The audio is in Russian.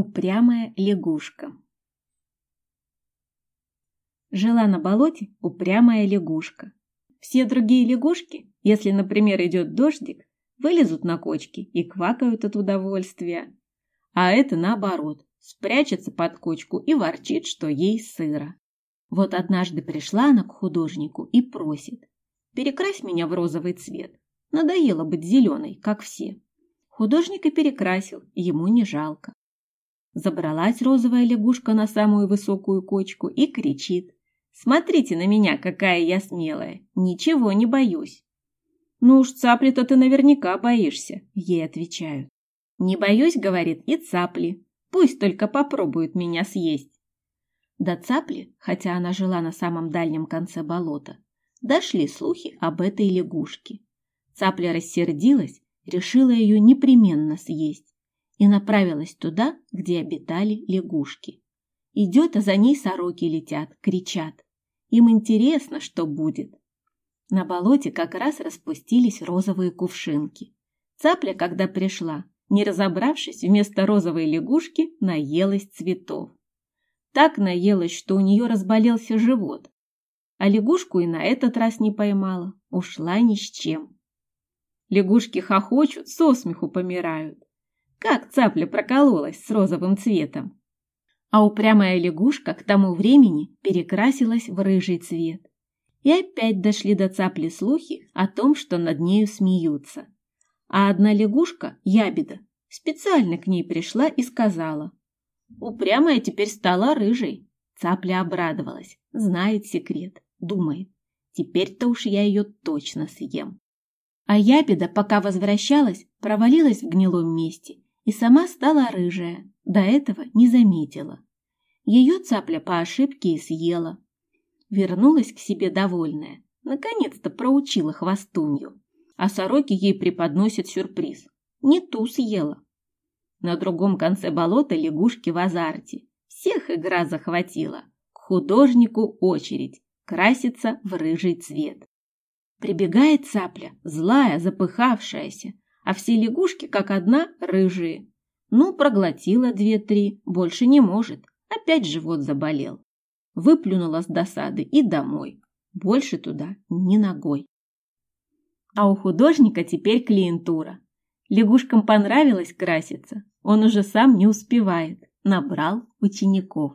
Упрямая лягушка. Жила на болоте упрямая лягушка. Все другие лягушки, если, например, идет дождик, вылезут на кочки и квакают от удовольствия. А это наоборот, спрячется под кочку и ворчит, что ей сыро. Вот однажды пришла она к художнику и просит, перекрась меня в розовый цвет. Надоело быть зеленой, как все. Художник и перекрасил, ему не жалко. Забралась розовая лягушка на самую высокую кочку и кричит. «Смотрите на меня, какая я смелая! Ничего не боюсь!» «Ну уж цапли-то ты наверняка боишься», — ей отвечают. «Не боюсь, — говорит, — и цапли. Пусть только попробуют меня съесть». До цапли, хотя она жила на самом дальнем конце болота, дошли слухи об этой лягушке. Цапля рассердилась, решила ее непременно съесть и направилась туда, где обитали лягушки. Идет, а за ней сороки летят, кричат. Им интересно, что будет. На болоте как раз распустились розовые кувшинки. Цапля, когда пришла, не разобравшись, вместо розовой лягушки наелась цветов. Так наелась, что у нее разболелся живот. А лягушку и на этот раз не поймала, ушла ни с чем. Лягушки хохочут, со смеху помирают. Как цапля прокололась с розовым цветом. А упрямая лягушка к тому времени перекрасилась в рыжий цвет. И опять дошли до цапли слухи о том, что над нею смеются. А одна лягушка, ябеда, специально к ней пришла и сказала. «Упрямая теперь стала рыжей». Цапля обрадовалась, знает секрет, думает. Теперь-то уж я ее точно съем. А ябеда, пока возвращалась, провалилась в гнилом месте и сама стала рыжая, до этого не заметила. Ее цапля по ошибке и съела. Вернулась к себе довольная, наконец-то проучила хвостунью, а сороки ей преподносят сюрприз. Не ту съела. На другом конце болота лягушки в азарте. Всех игра захватила. К художнику очередь, краситься в рыжий цвет. Прибегает цапля, злая, запыхавшаяся, а все лягушки, как одна, рыжие. Ну, проглотила две-три, больше не может. Опять живот заболел. Выплюнула с досады и домой. Больше туда ни ногой. А у художника теперь клиентура. Лягушкам понравилось краситься. Он уже сам не успевает. Набрал учеников.